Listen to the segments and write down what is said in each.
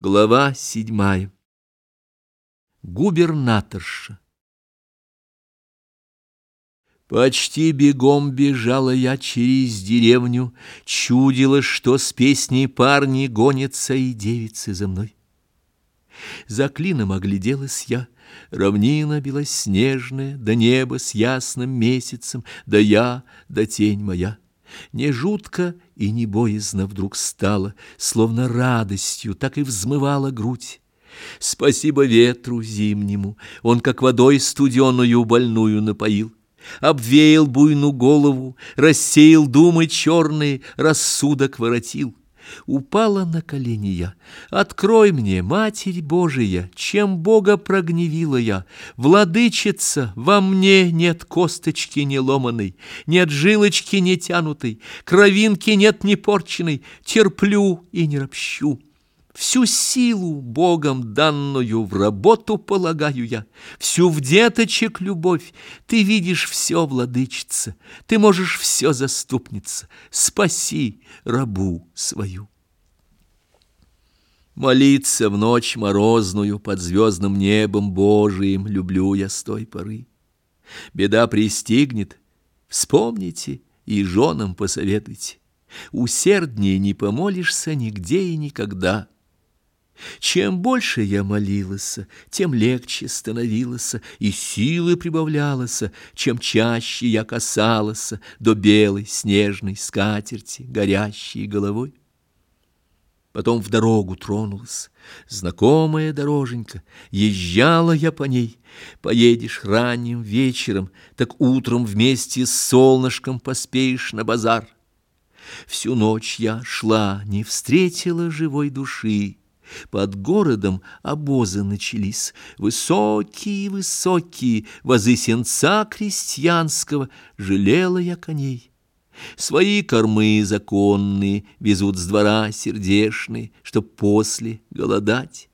Глава седьмая. Губернаторша. Почти бегом бежала я через деревню, Чудило, что с песней парни гонятся и девицы за мной. За клином огляделась я, равнина белоснежная, Да небо с ясным месяцем, да я, да тень моя — не жутко и не боязно вдруг стало, Словно радостью так и взмывала грудь. Спасибо ветру зимнему, Он как водой студеную больную напоил. Обвеял буйну голову, рассеял думы черные, Рассудок воротил. Упала на колени я. Открой мне, Матерь Божия, чем Бога прогневила я. Владычица, во мне нет косточки не ломаной, нет жилочки не тянутой, кровинки нет не порченной, терплю и не ропщу. Всю силу Богом данную в работу полагаю я, Всю в деточек любовь, ты видишь все, владычица, Ты можешь все, заступница, спаси рабу свою. Молиться в ночь морозную под звездным небом Божиим люблю я с той поры. Беда пристигнет, вспомните и женам посоветуйте. Усерднее не помолишься нигде и никогда — чем больше я молилась, тем легче становилась, и силы прибавлялась, чем чаще я касалась до белой снежной скатерти, горящей головой. Потом в дорогу тронулась, знакомая дороженька, езжала я по ней. Поедешь ранним вечером, так утром вместе с солнышком поспеешь на базар. Всю ночь я шла, не встретила живой души, под городом обозы начались, высокие-высокие, возы сенца крестьянского, жалела я коней. Свои кормы законные везут с двора сердешные, чтоб после голодать.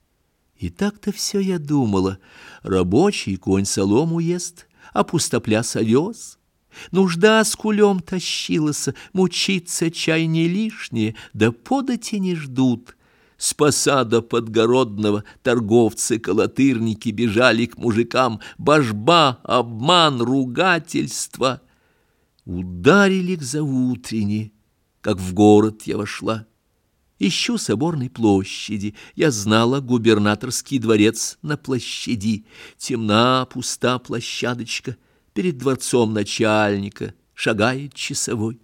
И так-то все я думала, рабочий конь солому ест, а пустопляс овес. Нужда с кулем тащилась, мучиться чай не лишнее, да подати не ждут — с посада подгородного торговцы-колотырники бежали к мужикам. Божба, обман, ругательство. Ударили к заутренне, как в город я вошла. Ищу соборной площади. Я знала губернаторский дворец на площади. Темна, пуста площадочка. Перед дворцом начальника шагает часовой.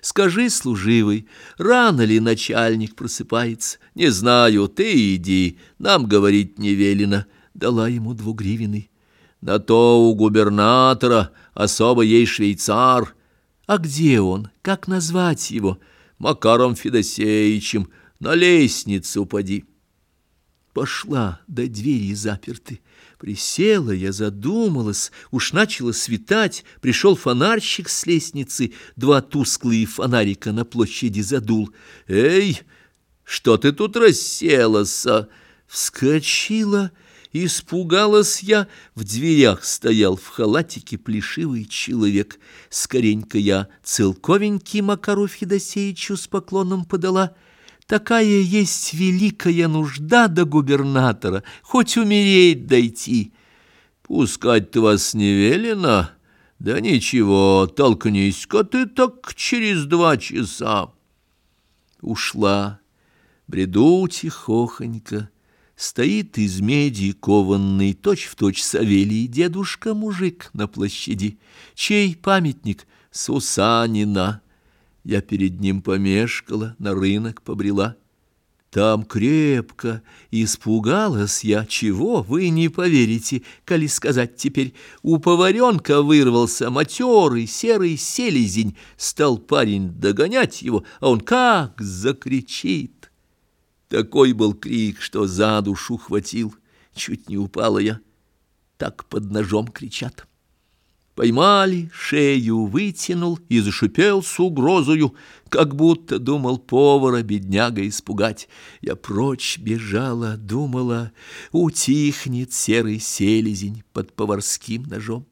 Скажи, служивый, рано ли начальник просыпается? Не знаю, ты иди, нам говорить не велено. Дала ему двугривенный. На то у губернатора особо ей швейцар. А где он? Как назвать его? Макаром Федосеевичем. На лестницу поди. Пошла, до двери заперты. Присела я, задумалась, уж начало светать, пришел фонарщик с лестницы, два тусклые фонарика на площади задул. «Эй, что ты тут расселась?» Вскочила, испугалась я, в дверях стоял в халатике плешивый человек. Скоренько я целковенький Макару Федосеевичу с поклоном подала — Такая есть великая нужда до губернатора, хоть умереть дойти. Пускать-то вас не велено, да ничего, толкнись-ка ты так через два часа. Ушла, бреду тихохонько, Стоит из меди кованный, точь-в-точь точь Савелий, дедушка-мужик на площади, чей памятник Сусанина. Я перед ним помешкала, на рынок побрела. Там крепко испугалась я, чего вы не поверите, коли сказать теперь. У поваренка вырвался матерый серый селезень, стал парень догонять его, а он как закричит. Такой был крик, что за душу хватил, чуть не упала я, так под ножом кричат. Поймали, шею вытянул и зашипел с угрозою, как будто думал повара бедняга испугать. Я прочь бежала, думала, утихнет серый селезень под поварским ножом.